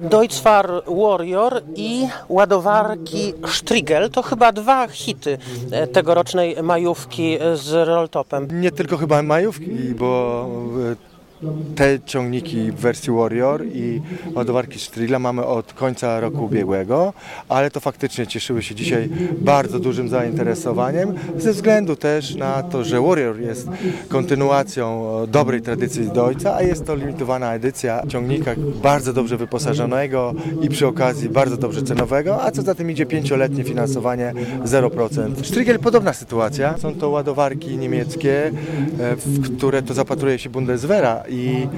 Deutzfar Warrior i ładowarki Strigel to chyba dwa hity e, tegorocznej majówki z rolltopem. Nie tylko chyba majówki, bo e, te ciągniki w wersji Warrior i ładowarki Strilla mamy od końca roku ubiegłego, ale to faktycznie cieszyły się dzisiaj bardzo dużym zainteresowaniem, ze względu też na to, że Warrior jest kontynuacją dobrej tradycji Deutza, a jest to limitowana edycja ciągnika bardzo dobrze wyposażonego i przy okazji bardzo dobrze cenowego, a co za tym idzie pięcioletnie finansowanie 0%. Strigel podobna sytuacja. Są to ładowarki niemieckie, e, w które to zapatruje się Bundeswehra i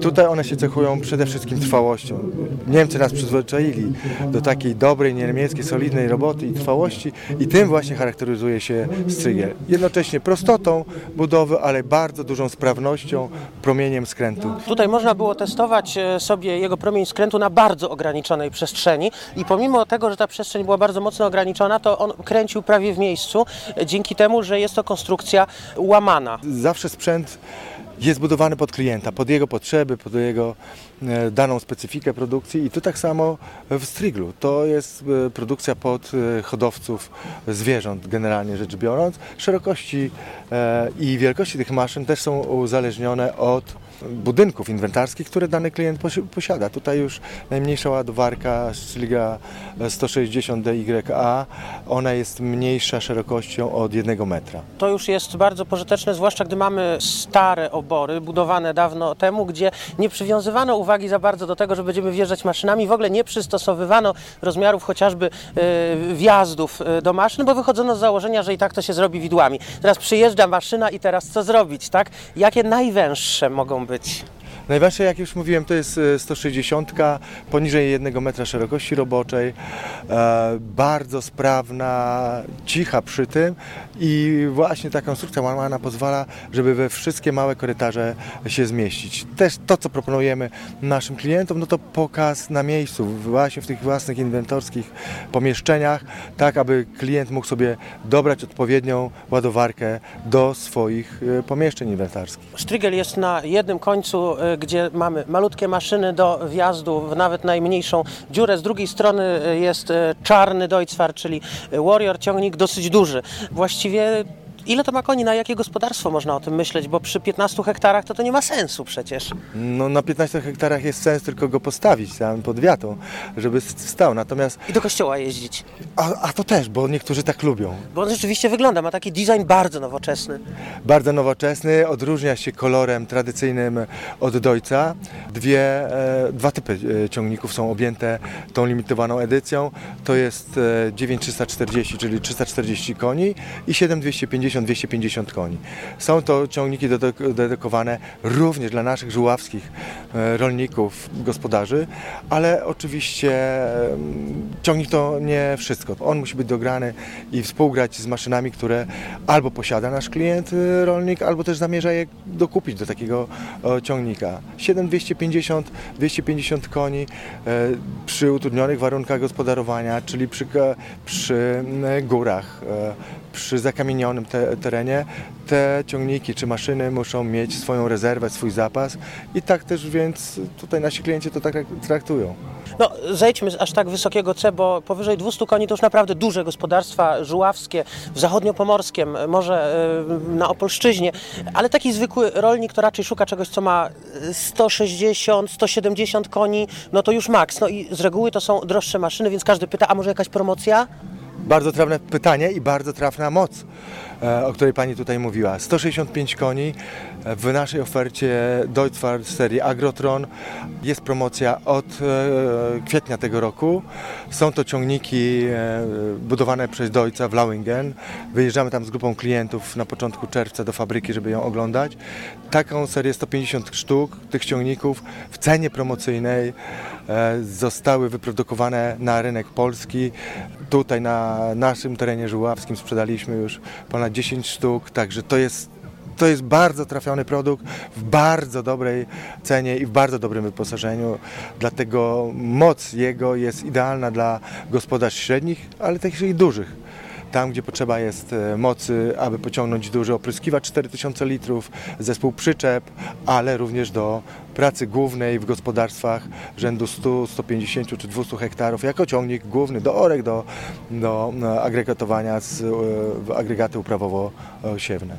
tutaj one się cechują przede wszystkim trwałością. Niemcy nas przyzwyczaili do takiej dobrej, niemieckiej, solidnej roboty i trwałości i tym właśnie charakteryzuje się Strigel. Jednocześnie prostotą budowy, ale bardzo dużą sprawnością, promieniem skrętu. Tutaj można było testować e, sobie jego promień skrętu na bardzo ograniczonej przestrzeni i pomimo tego, że ta przestrzeń była bardzo mocno ograniczona, to on kręcił prawie w miejscu, e, dzięki temu, że jest to konstrukcja łamana. Zawsze sprzęt jest budowany pod klienta, pod jego potrzeby, pod jego e, daną specyfikę produkcji i tu tak samo w Striglu. To jest e, produkcja pod e, hodowców zwierząt generalnie rzecz biorąc. Szerokości i wielkości tych maszyn też są uzależnione od budynków inwentarskich, które dany klient posiada. Tutaj już najmniejsza ładowarka Striga 160 DYA, ona jest mniejsza szerokością od jednego metra. To już jest bardzo pożyteczne, zwłaszcza gdy mamy stare obory, budowane dawno temu, gdzie nie przywiązywano uwagi za bardzo do tego, że będziemy wjeżdżać maszynami, w ogóle nie przystosowywano rozmiarów chociażby yy, wjazdów yy, do maszyn, bo wychodzono z założenia, że i tak to się zrobi widłami. Teraz przyjeżdża maszyna i teraz co zrobić, tak? Jakie najwęższe mogą być? much. Najważniejsze, jak już mówiłem, to jest 160, e, poniżej 1 metra szerokości roboczej, e, bardzo sprawna, cicha przy tym i właśnie ta konstrukcja łamana pozwala, żeby we wszystkie małe korytarze się zmieścić. Też to, co proponujemy naszym klientom, no to pokaz na miejscu, właśnie w tych własnych inwentorskich pomieszczeniach, tak aby klient mógł sobie dobrać odpowiednią ładowarkę do swoich e, pomieszczeń inwentarskich. Strigel jest na jednym końcu gdzie mamy malutkie maszyny do wjazdu w nawet najmniejszą dziurę. Z drugiej strony e, jest e, czarny Deutzfar, czyli Warrior, ciągnik dosyć duży. Właściwie Ile to ma koni, na jakie gospodarstwo można o tym myśleć? Bo przy 15 hektarach to to nie ma sensu przecież. No na 15 hektarach jest sens tylko go postawić tam pod wiatą, żeby stał. Natomiast... I do kościoła jeździć. A, a to też, bo niektórzy tak lubią. Bo on rzeczywiście wygląda, ma taki design bardzo nowoczesny. Bardzo nowoczesny, odróżnia się kolorem tradycyjnym od Dojca. Dwie, e, dwa typy e, ciągników są objęte tą limitowaną edycją. To jest e, 9340, czyli 340 koni i 7250 250 koni. Są to ciągniki dedykowane również dla naszych żuławskich e, rolników, gospodarzy, ale oczywiście ciągnik to nie wszystko. On musi być dograny i współgrać z maszynami, które albo posiada nasz klient e, rolnik, albo też zamierza je dokupić do takiego ciągnika. 7250, 250 koni e, przy utrudnionych warunkach gospodarowania, czyli przy, przy górach, przy zakamienionym te, terenie te ciągniki czy maszyny muszą mieć swoją rezerwę, swój zapas i tak też więc tutaj nasi klienci to tak traktują. No zejdźmy z aż tak wysokiego C, bo powyżej 200 koni to już naprawdę duże gospodarstwa żuławskie, w zachodniopomorskiem, może e, na Opolszczyźnie, ale taki zwykły rolnik to raczej szuka czegoś, co ma 160, 170 koni, no to już maks. No i z reguły to są droższe maszyny, więc każdy pyta, a może jakaś promocja? Bardzo trafne pytanie i bardzo trafna moc, e, o której Pani tutaj mówiła. 165 koni w naszej ofercie Deutzfahrt serii Agrotron. Jest promocja od e, kwietnia tego roku. Są to ciągniki e, budowane przez Deutza w Lauingen. Wyjeżdżamy tam z grupą klientów na początku czerwca do fabryki, żeby ją oglądać. Taką serię 150 sztuk tych ciągników w cenie promocyjnej zostały wyprodukowane na rynek polski. Tutaj na naszym terenie żuławskim sprzedaliśmy już ponad 10 sztuk, także to jest to jest bardzo trafiony produkt w bardzo dobrej cenie i w bardzo dobrym wyposażeniu, dlatego moc jego jest idealna dla gospodarstw średnich, ale też i dużych tam gdzie potrzeba jest e, mocy, aby pociągnąć duży opryskiwacz 4000 litrów, zespół przyczep, ale również do pracy głównej w gospodarstwach rzędu 100, 150 czy 200 hektarów jako ciągnik główny do orek, do, do e, agregatowania z, e, w agregaty uprawowo-siewne.